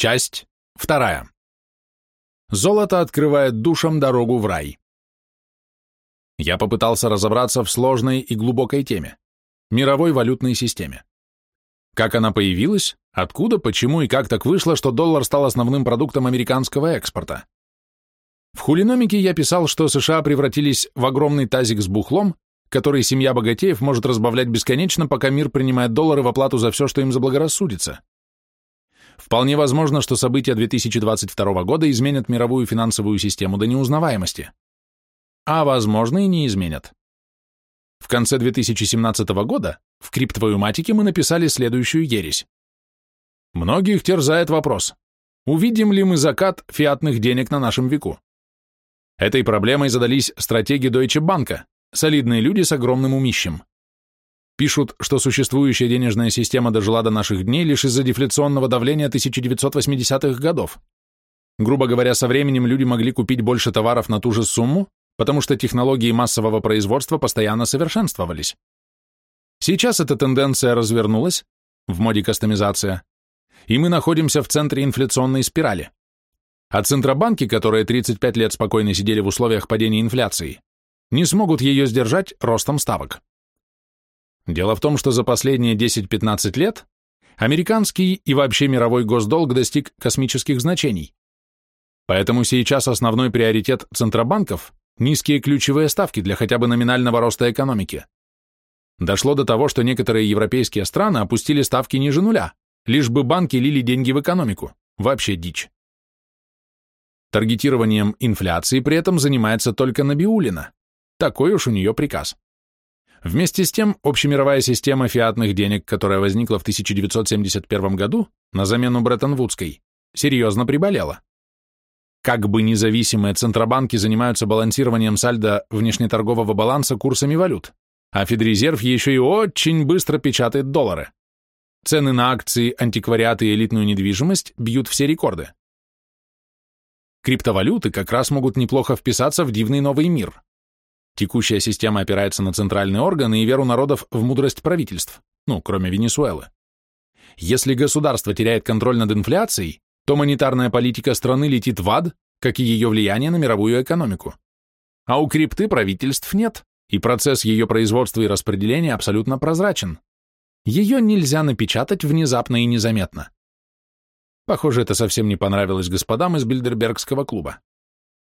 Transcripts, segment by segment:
Часть вторая. Золото открывает душам дорогу в рай. Я попытался разобраться в сложной и глубокой теме – мировой валютной системе. Как она появилась, откуда, почему и как так вышло, что доллар стал основным продуктом американского экспорта. В хулиномике я писал, что США превратились в огромный тазик с бухлом, который семья богатеев может разбавлять бесконечно, пока мир принимает доллары в оплату за все, что им заблагорассудится. Вполне возможно, что события 2022 года изменят мировую финансовую систему до неузнаваемости. А возможно и не изменят. В конце 2017 года в криптовоематике мы написали следующую ересь. Многих терзает вопрос, увидим ли мы закат фиатных денег на нашем веку? Этой проблемой задались стратеги Deutsche Bank, солидные люди с огромным умищем. Пишут, что существующая денежная система дожила до наших дней лишь из-за дефляционного давления 1980-х годов. Грубо говоря, со временем люди могли купить больше товаров на ту же сумму, потому что технологии массового производства постоянно совершенствовались. Сейчас эта тенденция развернулась, в моде кастомизация, и мы находимся в центре инфляционной спирали. А центробанки, которые 35 лет спокойно сидели в условиях падения инфляции, не смогут ее сдержать ростом ставок. Дело в том, что за последние 10-15 лет американский и вообще мировой госдолг достиг космических значений. Поэтому сейчас основной приоритет центробанков – низкие ключевые ставки для хотя бы номинального роста экономики. Дошло до того, что некоторые европейские страны опустили ставки ниже нуля, лишь бы банки лили деньги в экономику. Вообще дичь. Таргетированием инфляции при этом занимается только Набиулина. Такой уж у нее приказ. Вместе с тем, общемировая система фиатных денег, которая возникла в 1971 году на замену Бреттон-Вудской, серьезно приболела. Как бы независимые центробанки занимаются балансированием сальдо внешнеторгового баланса курсами валют, а Федрезерв еще и очень быстро печатает доллары. Цены на акции, антиквариаты и элитную недвижимость бьют все рекорды. Криптовалюты как раз могут неплохо вписаться в дивный новый мир, Текущая система опирается на центральные органы и веру народов в мудрость правительств, ну, кроме Венесуэлы. Если государство теряет контроль над инфляцией, то монетарная политика страны летит в ад, как и ее влияние на мировую экономику. А у крипты правительств нет, и процесс ее производства и распределения абсолютно прозрачен. Ее нельзя напечатать внезапно и незаметно. Похоже, это совсем не понравилось господам из Бильдербергского клуба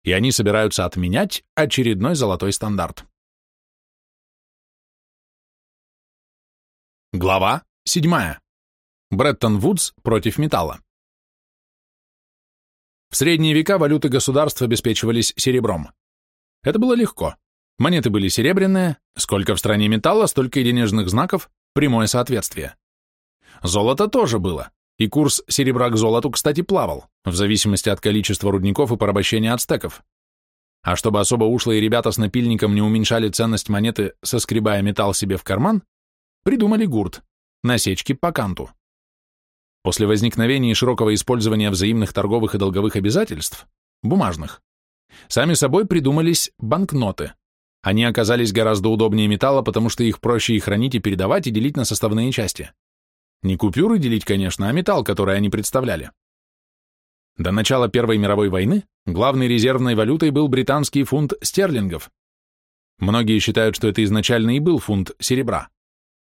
и они собираются отменять очередной золотой стандарт. Глава 7. Бреттон Вудс против металла. В средние века валюты государств обеспечивались серебром. Это было легко. Монеты были серебряные, сколько в стране металла, столько и денежных знаков, прямое соответствие. Золото тоже было, и курс серебра к золоту, кстати, плавал, в зависимости от количества рудников и порабощения ацтеков. А чтобы особо ушлые ребята с напильником не уменьшали ценность монеты, соскребая металл себе в карман, придумали гурт – насечки по канту. После возникновения широкого использования взаимных торговых и долговых обязательств, бумажных, сами собой придумались банкноты. Они оказались гораздо удобнее металла, потому что их проще и хранить, и передавать, и делить на составные части. Не купюры делить, конечно, а металл, который они представляли. До начала Первой мировой войны главной резервной валютой был британский фунт стерлингов. Многие считают, что это изначально и был фунт серебра.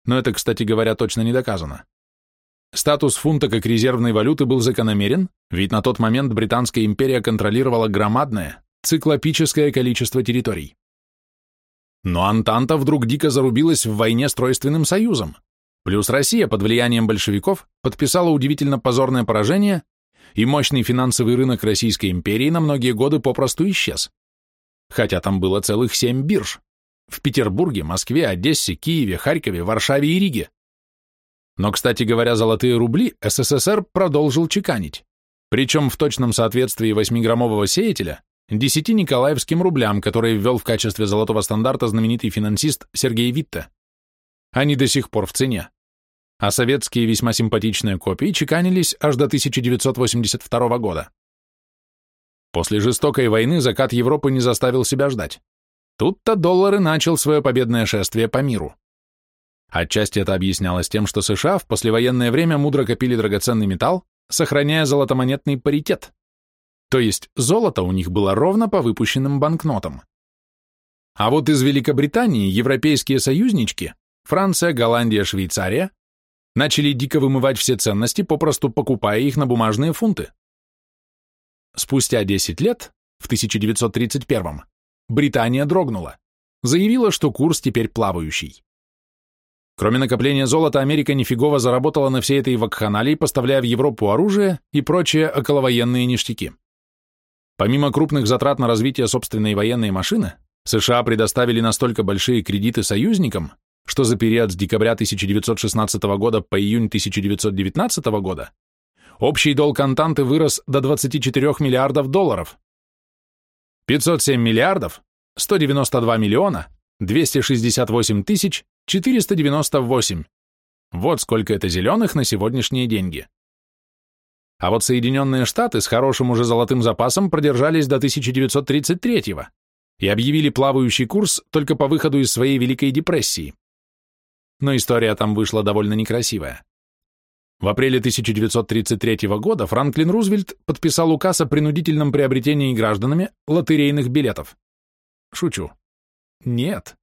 Но это, кстати говоря, точно не доказано. Статус фунта как резервной валюты был закономерен, ведь на тот момент Британская империя контролировала громадное, циклопическое количество территорий. Но Антанта вдруг дико зарубилась в войне с Тройственным союзом, Плюс Россия под влиянием большевиков подписала удивительно позорное поражение, и мощный финансовый рынок Российской империи на многие годы попросту исчез. Хотя там было целых семь бирж. В Петербурге, Москве, Одессе, Киеве, Харькове, Варшаве и Риге. Но, кстати говоря, золотые рубли СССР продолжил чеканить. Причем в точном соответствии 8-граммового сеятеля 10 николаевским рублям, которые ввел в качестве золотого стандарта знаменитый финансист Сергей Витте. Они до сих пор в цене. А советские весьма симпатичные копии чеканились аж до 1982 года. После жестокой войны закат Европы не заставил себя ждать. Тут-то доллар и начал свое победное шествие по миру. Отчасти это объяснялось тем, что США в послевоенное время мудро копили драгоценный металл, сохраняя золотомонетный паритет. То есть золото у них было ровно по выпущенным банкнотам. А вот из Великобритании европейские союзнички, Франция, Голландия, Швейцария, начали дико вымывать все ценности, попросту покупая их на бумажные фунты. Спустя 10 лет, в 1931 Британия дрогнула, заявила, что курс теперь плавающий. Кроме накопления золота, Америка нифигово заработала на всей этой вакханалии, поставляя в Европу оружие и прочие околовоенные ништяки. Помимо крупных затрат на развитие собственной военной машины, США предоставили настолько большие кредиты союзникам, что за период с декабря 1916 года по июнь 1919 года общий долг Антанты вырос до 24 миллиардов долларов. 507 миллиардов, 192 миллиона, 268 тысяч, 498. Вот сколько это зеленых на сегодняшние деньги. А вот Соединенные Штаты с хорошим уже золотым запасом продержались до 1933 и объявили плавающий курс только по выходу из своей Великой депрессии. Но история там вышла довольно некрасивая. В апреле 1933 года Франклин Рузвельт подписал указ о принудительном приобретении гражданами лотерейных билетов. Шучу. Нет.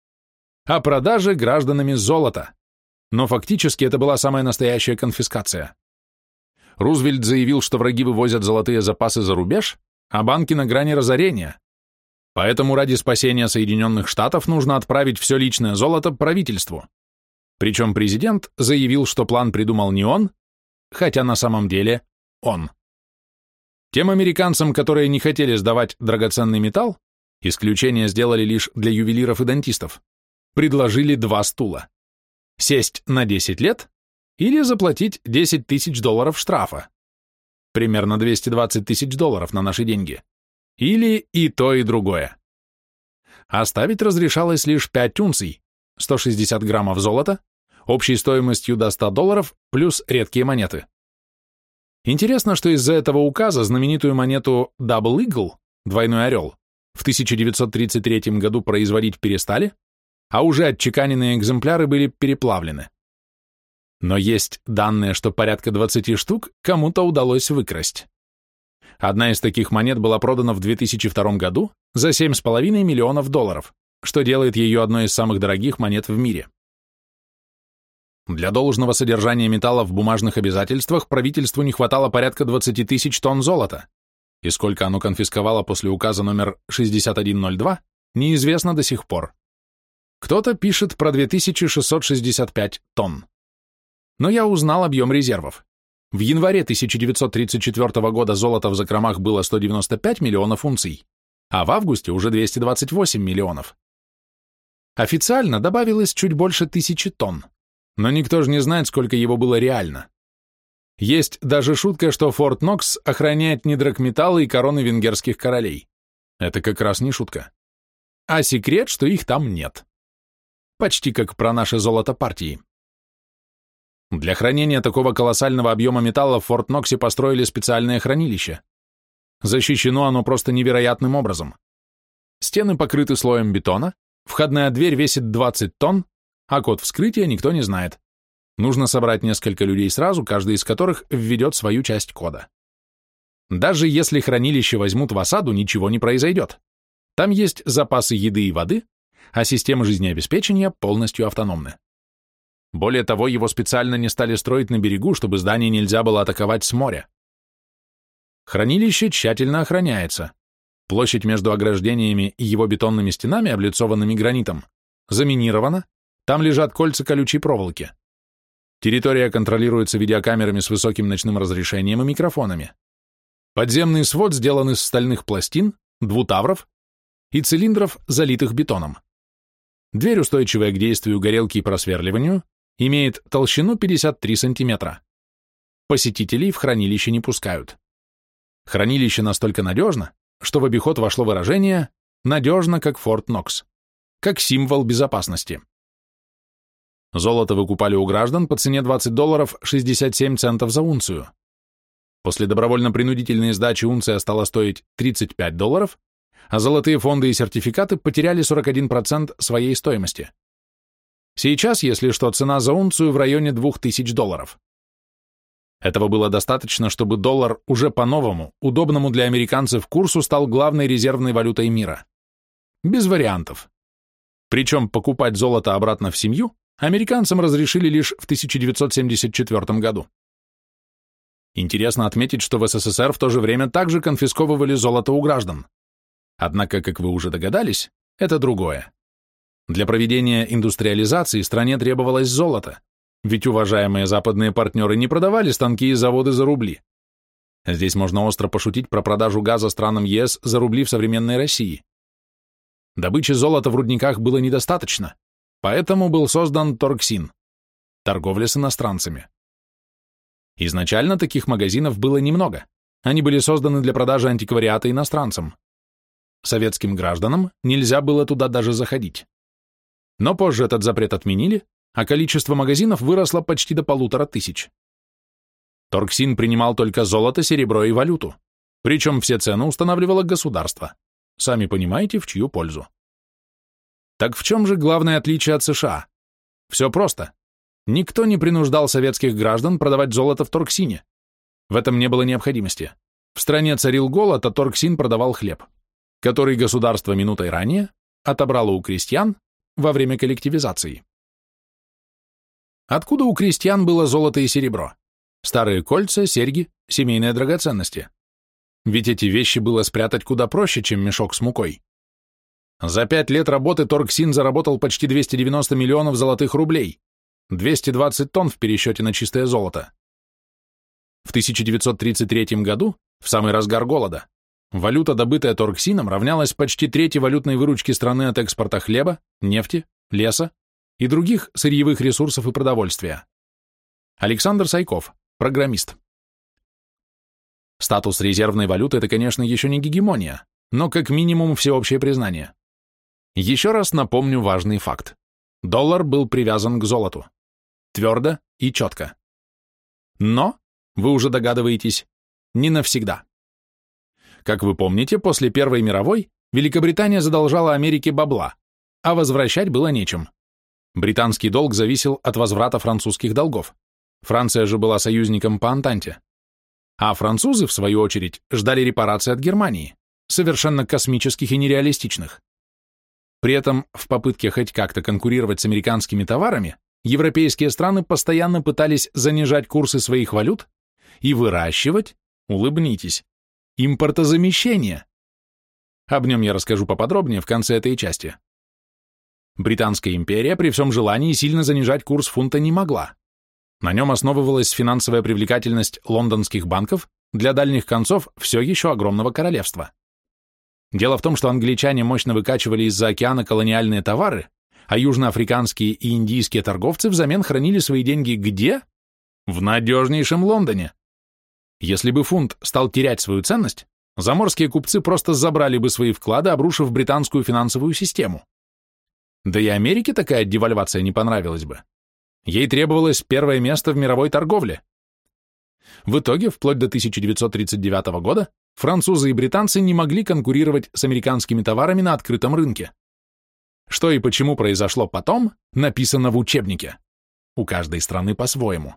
О продаже гражданами золота. Но фактически это была самая настоящая конфискация. Рузвельт заявил, что враги вывозят золотые запасы за рубеж, а банки на грани разорения. Поэтому ради спасения Соединенных Штатов нужно отправить все личное золото правительству. Причем президент заявил, что план придумал не он, хотя на самом деле он. Тем американцам, которые не хотели сдавать драгоценный металл, исключение сделали лишь для ювелиров и дантистов, предложили два стула. Сесть на 10 лет или заплатить 10 тысяч долларов штрафа. Примерно 220 тысяч долларов на наши деньги. Или и то, и другое. Оставить разрешалось лишь 5 унций, 160 граммов золота, общей стоимостью до 100 долларов, плюс редкие монеты. Интересно, что из-за этого указа знаменитую монету Double Eagle, двойной орел, в 1933 году производить перестали, а уже отчеканенные экземпляры были переплавлены. Но есть данные, что порядка 20 штук кому-то удалось выкрасть. Одна из таких монет была продана в 2002 году за 7,5 миллионов долларов, что делает ее одной из самых дорогих монет в мире. Для должного содержания металла в бумажных обязательствах правительству не хватало порядка 20 тысяч тонн золота, и сколько оно конфисковало после указа номер 6102, неизвестно до сих пор. Кто-то пишет про 2665 тонн. Но я узнал объем резервов. В январе 1934 года золота в закромах было 195 миллионов унций, а в августе уже 228 миллионов. Официально добавилось чуть больше тысячи тонн, но никто же не знает, сколько его было реально. Есть даже шутка, что Форт Нокс охраняет не драгметаллы и короны венгерских королей. Это как раз не шутка. А секрет, что их там нет. Почти как про наше золото партии. Для хранения такого колоссального объема металла в Форт Ноксе построили специальное хранилище. Защищено оно просто невероятным образом. Стены покрыты слоем бетона, входная дверь весит 20 тонн, а код вскрытия никто не знает. Нужно собрать несколько людей сразу, каждый из которых введет свою часть кода. Даже если хранилище возьмут в осаду, ничего не произойдет. Там есть запасы еды и воды, а системы жизнеобеспечения полностью автономны. Более того, его специально не стали строить на берегу, чтобы здание нельзя было атаковать с моря. Хранилище тщательно охраняется. Площадь между ограждениями и его бетонными стенами, облицованными гранитом, заминирована, там лежат кольца колючей проволоки. Территория контролируется видеокамерами с высоким ночным разрешением и микрофонами. Подземный свод сделан из стальных пластин, двутавров и цилиндров, залитых бетоном. Дверь, устойчивая к действию горелки и просверливанию, имеет толщину 53 сантиметра. Посетителей в хранилище не пускают. Хранилище настолько надежно, что в обиход вошло выражение «надежно, как Форт Нокс», как символ безопасности. Золото выкупали у граждан по цене 20 долларов 67 центов за унцию. После добровольно-принудительной сдачи унция стала стоить 35 долларов, а золотые фонды и сертификаты потеряли 41% своей стоимости. Сейчас, если что, цена за унцию в районе 2000 долларов. Этого было достаточно, чтобы доллар уже по-новому, удобному для американцев курсу стал главной резервной валютой мира. Без вариантов. Причем покупать золото обратно в семью американцам разрешили лишь в 1974 году. Интересно отметить, что в СССР в то же время также конфисковывали золото у граждан. Однако, как вы уже догадались, это другое. Для проведения индустриализации стране требовалось золото, ведь уважаемые западные партнеры не продавали станки и заводы за рубли. Здесь можно остро пошутить про продажу газа странам ЕС за рубли в современной России. Добычи золота в рудниках было недостаточно, поэтому был создан Торксин – торговля с иностранцами. Изначально таких магазинов было немного. Они были созданы для продажи антиквариата иностранцам. Советским гражданам нельзя было туда даже заходить. Но позже этот запрет отменили, а количество магазинов выросло почти до полутора тысяч. Торксин принимал только золото, серебро и валюту, причем все цены устанавливало государство. Сами понимаете, в чью пользу. Так в чем же главное отличие от США? Все просто. Никто не принуждал советских граждан продавать золото в Торксине. В этом не было необходимости. В стране царил голод, а Торксин продавал хлеб, который государство минутой ранее отобрало у крестьян во время коллективизации. Откуда у крестьян было золото и серебро? Старые кольца, серьги, семейные драгоценности. Ведь эти вещи было спрятать куда проще, чем мешок с мукой. За пять лет работы Торксин заработал почти 290 миллионов золотых рублей, 220 тонн в пересчете на чистое золото. В 1933 году, в самый разгар голода, валюта, добытая Торксином, равнялась почти трети валютной выручки страны от экспорта хлеба, нефти, леса и других сырьевых ресурсов и продовольствия. Александр Сайков, программист. Статус резервной валюты – это, конечно, еще не гегемония, но как минимум всеобщее признание. Еще раз напомню важный факт. Доллар был привязан к золоту. Твердо и четко. Но, вы уже догадываетесь, не навсегда. Как вы помните, после Первой мировой Великобритания задолжала Америке бабла, а возвращать было нечем. Британский долг зависел от возврата французских долгов. Франция же была союзником по Антанте. А французы, в свою очередь, ждали репараций от Германии, совершенно космических и нереалистичных. При этом, в попытке хоть как-то конкурировать с американскими товарами, европейские страны постоянно пытались занижать курсы своих валют и выращивать, улыбнитесь, импортозамещение. Об нем я расскажу поподробнее в конце этой части. Британская империя при всем желании сильно занижать курс фунта не могла. На нем основывалась финансовая привлекательность лондонских банков для дальних концов все еще огромного королевства. Дело в том, что англичане мощно выкачивали из-за океана колониальные товары, а южноафриканские и индийские торговцы взамен хранили свои деньги где? В надежнейшем Лондоне. Если бы фунт стал терять свою ценность, заморские купцы просто забрали бы свои вклады, обрушив британскую финансовую систему. Да и Америке такая девальвация не понравилась бы. Ей требовалось первое место в мировой торговле. В итоге, вплоть до 1939 года, французы и британцы не могли конкурировать с американскими товарами на открытом рынке. Что и почему произошло потом, написано в учебнике. У каждой страны по-своему.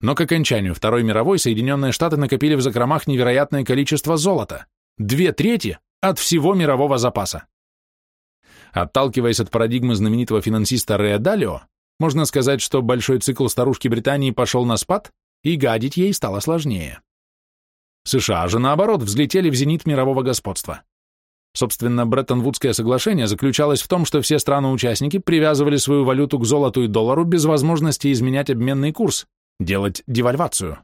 Но к окончанию Второй мировой Соединенные Штаты накопили в закромах невероятное количество золота. Две трети от всего мирового запаса. Отталкиваясь от парадигмы знаменитого финансиста Рея Далио, можно сказать, что большой цикл старушки Британии пошел на спад, и гадить ей стало сложнее. США же, наоборот, взлетели в зенит мирового господства. Собственно, Бреттон-Вудское соглашение заключалось в том, что все страны-участники привязывали свою валюту к золоту и доллару без возможности изменять обменный курс, делать девальвацию.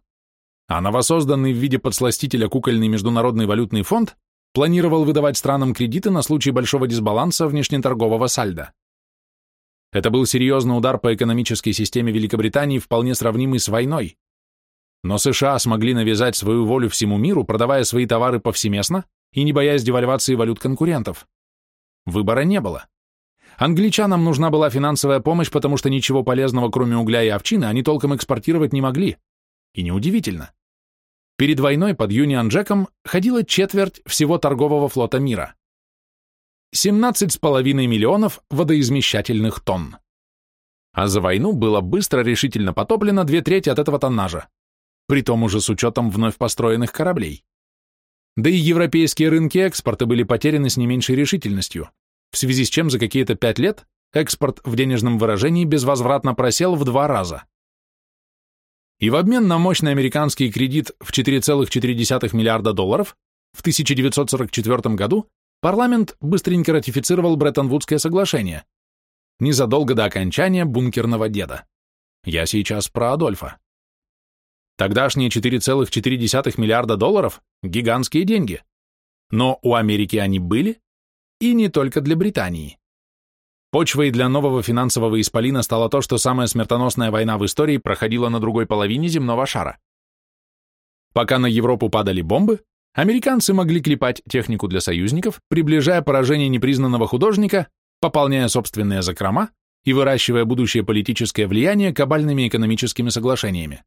А новосозданный в виде подсластителя кукольный международный валютный фонд планировал выдавать странам кредиты на случай большого дисбаланса внешнеторгового сальда. Это был серьезный удар по экономической системе Великобритании, вполне сравнимый с войной. Но США смогли навязать свою волю всему миру, продавая свои товары повсеместно и не боясь девальвации валют конкурентов. Выбора не было. Англичанам нужна была финансовая помощь, потому что ничего полезного, кроме угля и овчины, они толком экспортировать не могли. И неудивительно. Перед войной под Юнион Джеком ходила четверть всего торгового флота мира. 17,5 миллионов водоизмещательных тонн. А за войну было быстро решительно потоплено две трети от этого тоннажа. при том уже с учетом вновь построенных кораблей. Да и европейские рынки экспорта были потеряны с не меньшей решительностью, в связи с чем за какие-то пять лет экспорт в денежном выражении безвозвратно просел в два раза. И в обмен на мощный американский кредит в 4,4 миллиарда долларов в 1944 году парламент быстренько ратифицировал Бреттон-Вудское соглашение, незадолго до окончания бункерного деда. Я сейчас про Адольфа. Тогдашние 4,4 миллиарда долларов – гигантские деньги. Но у Америки они были, и не только для Британии. Почвой для нового финансового исполина стало то, что самая смертоносная война в истории проходила на другой половине земного шара. Пока на Европу падали бомбы, американцы могли клепать технику для союзников, приближая поражение непризнанного художника, пополняя собственные закрома и выращивая будущее политическое влияние кабальными экономическими соглашениями.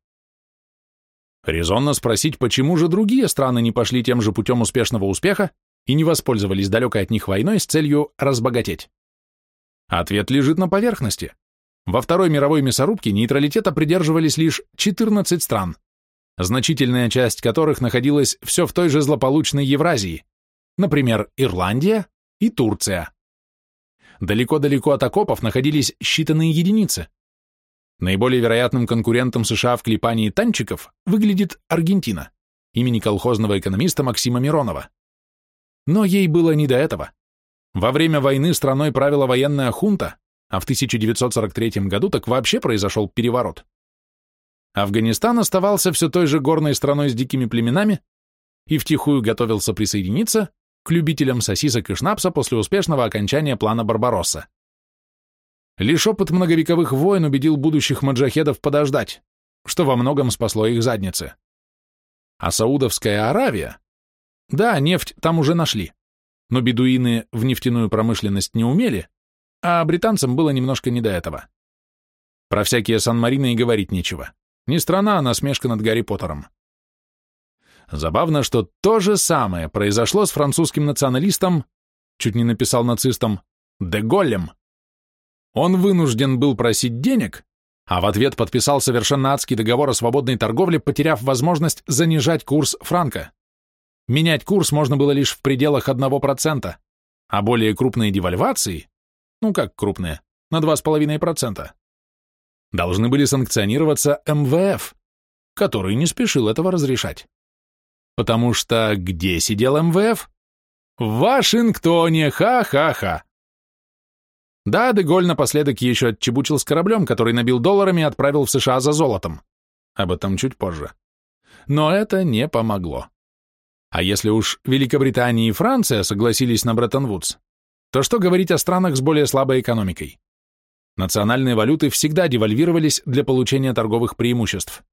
Резонно спросить, почему же другие страны не пошли тем же путем успешного успеха и не воспользовались далекой от них войной с целью разбогатеть? Ответ лежит на поверхности. Во Второй мировой мясорубке нейтралитета придерживались лишь 14 стран, значительная часть которых находилась все в той же злополучной Евразии, например, Ирландия и Турция. Далеко-далеко от окопов находились считанные единицы, Наиболее вероятным конкурентом США в клепании танчиков выглядит Аргентина, имени колхозного экономиста Максима Миронова. Но ей было не до этого. Во время войны страной правила военная хунта, а в 1943 году так вообще произошел переворот. Афганистан оставался все той же горной страной с дикими племенами и втихую готовился присоединиться к любителям сосисок и шнапса после успешного окончания плана Барбаросса. Лишь опыт многовековых войн убедил будущих маджахедов подождать, что во многом спасло их задницы. А Саудовская Аравия? Да, нефть там уже нашли, но бедуины в нефтяную промышленность не умели, а британцам было немножко не до этого. Про всякие Сан-Марино и говорить нечего. Не страна, а насмешка над Гарри Поттером. Забавно, что то же самое произошло с французским националистом, чуть не написал нацистом, Де Голлем. Он вынужден был просить денег, а в ответ подписал совершенно адский договор о свободной торговле, потеряв возможность занижать курс франка. Менять курс можно было лишь в пределах 1%, а более крупные девальвации, ну как крупные, на 2,5%, должны были санкционироваться МВФ, который не спешил этого разрешать. Потому что где сидел МВФ? В Вашингтоне, ха-ха-ха. Да, Деголь напоследок еще отчебучил с кораблем, который набил долларами и отправил в США за золотом. Об этом чуть позже. Но это не помогло. А если уж Великобритания и Франция согласились на Бреттон-Вудс, то что говорить о странах с более слабой экономикой? Национальные валюты всегда девальвировались для получения торговых преимуществ.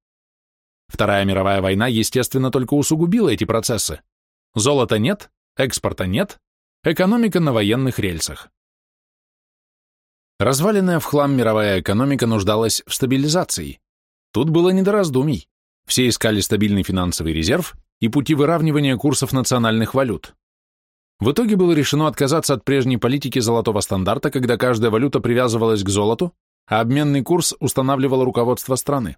Вторая мировая война, естественно, только усугубила эти процессы. Золота нет, экспорта нет, экономика на военных рельсах. Разваленная в хлам мировая экономика нуждалась в стабилизации. Тут было не до раздумий. Все искали стабильный финансовый резерв и пути выравнивания курсов национальных валют. В итоге было решено отказаться от прежней политики золотого стандарта, когда каждая валюта привязывалась к золоту, а обменный курс устанавливало руководство страны.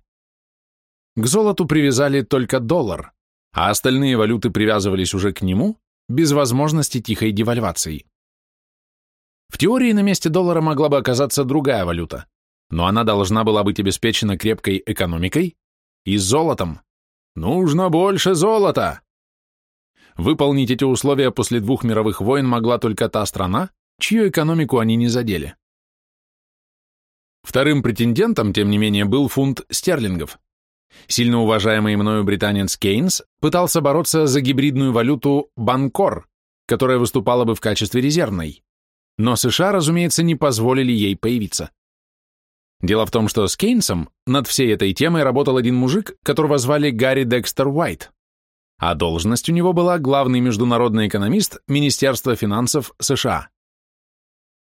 К золоту привязали только доллар, а остальные валюты привязывались уже к нему без возможности тихой девальвации. В теории на месте доллара могла бы оказаться другая валюта, но она должна была быть обеспечена крепкой экономикой и золотом. Нужно больше золота! Выполнить эти условия после двух мировых войн могла только та страна, чью экономику они не задели. Вторым претендентом, тем не менее, был фунт стерлингов. Сильно уважаемый мною британец Кейнс пытался бороться за гибридную валюту Банкор, которая выступала бы в качестве резервной но США, разумеется, не позволили ей появиться. Дело в том, что с Кейнсом над всей этой темой работал один мужик, которого звали Гарри Декстер Уайт, а должность у него была главный международный экономист Министерства финансов США.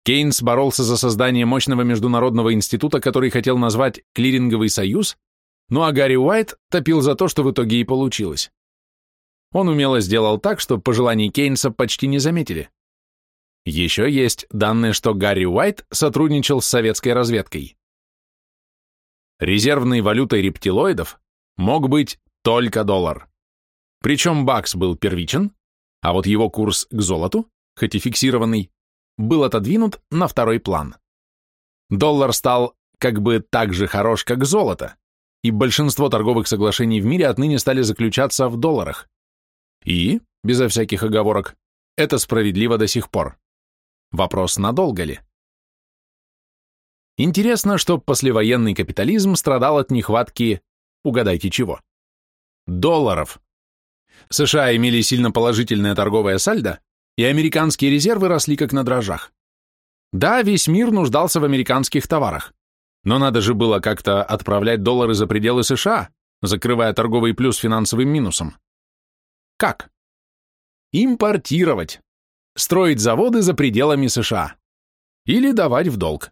Кейнс боролся за создание мощного международного института, который хотел назвать «Клиринговый союз», ну а Гарри Уайт топил за то, что в итоге и получилось. Он умело сделал так, что пожеланий Кейнса почти не заметили. Еще есть данные, что Гарри Уайт сотрудничал с советской разведкой. Резервной валютой рептилоидов мог быть только доллар. Причем бакс был первичен, а вот его курс к золоту, хоть и фиксированный, был отодвинут на второй план. Доллар стал как бы так же хорош, как золото, и большинство торговых соглашений в мире отныне стали заключаться в долларах. И, безо всяких оговорок, это справедливо до сих пор. Вопрос, надолго ли? Интересно, что послевоенный капитализм страдал от нехватки, угадайте чего, долларов. США имели сильно положительное торговое сальдо, и американские резервы росли как на дрожжах. Да, весь мир нуждался в американских товарах, но надо же было как-то отправлять доллары за пределы США, закрывая торговый плюс финансовым минусом. Как? Импортировать. Строить заводы за пределами США. Или давать в долг.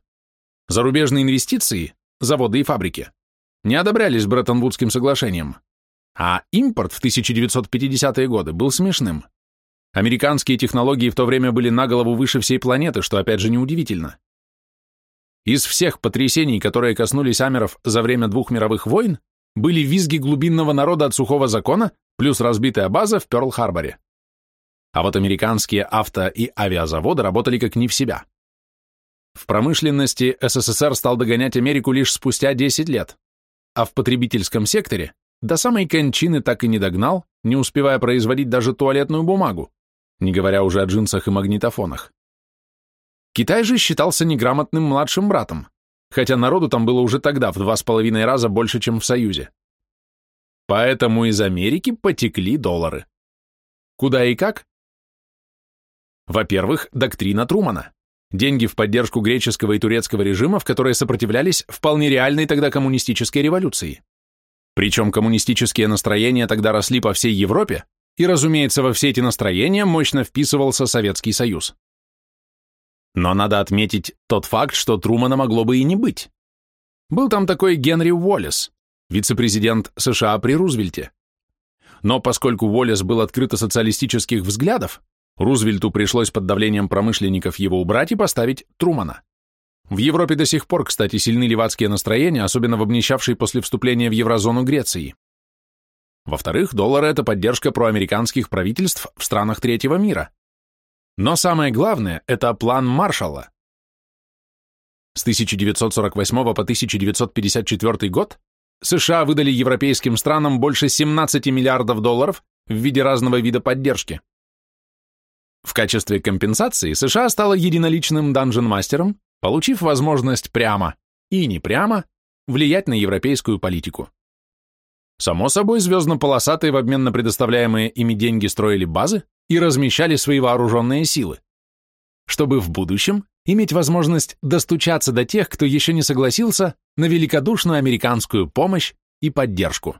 Зарубежные инвестиции, заводы и фабрики, не одобрялись Бреттон-Вудским соглашением. А импорт в 1950-е годы был смешным. Американские технологии в то время были на голову выше всей планеты, что опять же неудивительно. Из всех потрясений, которые коснулись амеров за время двух мировых войн, были визги глубинного народа от сухого закона плюс разбитая база в Пёрл-Харборе. А вот американские авто- и авиазаводы работали как не в себя. В промышленности СССР стал догонять Америку лишь спустя 10 лет, а в потребительском секторе до самой кончины так и не догнал, не успевая производить даже туалетную бумагу, не говоря уже о джинсах и магнитофонах. Китай же считался неграмотным младшим братом, хотя народу там было уже тогда в два с половиной раза больше, чем в Союзе. Поэтому из Америки потекли доллары. Куда и как? Во-первых, доктрина Трумана. Деньги в поддержку греческого и турецкого режимов, которые сопротивлялись вполне реальной тогда коммунистической революции. Причем коммунистические настроения тогда росли по всей Европе, и, разумеется, во все эти настроения мощно вписывался Советский Союз. Но надо отметить тот факт, что Трумана могло бы и не быть. Был там такой Генри Уоллес, вице-президент США при Рузвельте. Но поскольку Уоллес был открыто социалистических взглядов, Рузвельту пришлось под давлением промышленников его убрать и поставить Трумана. В Европе до сих пор, кстати, сильны левацкие настроения, особенно в обнищавшей после вступления в еврозону Греции. Во-вторых, доллар – это поддержка проамериканских правительств в странах третьего мира. Но самое главное – это план Маршалла. С 1948 по 1954 год США выдали европейским странам больше 17 миллиардов долларов в виде разного вида поддержки. В качестве компенсации США стала единоличным данжен-мастером, получив возможность прямо и не прямо влиять на европейскую политику. Само собой, звездно-полосатые в обмен на предоставляемые ими деньги строили базы и размещали свои вооруженные силы, чтобы в будущем иметь возможность достучаться до тех, кто еще не согласился на великодушную американскую помощь и поддержку.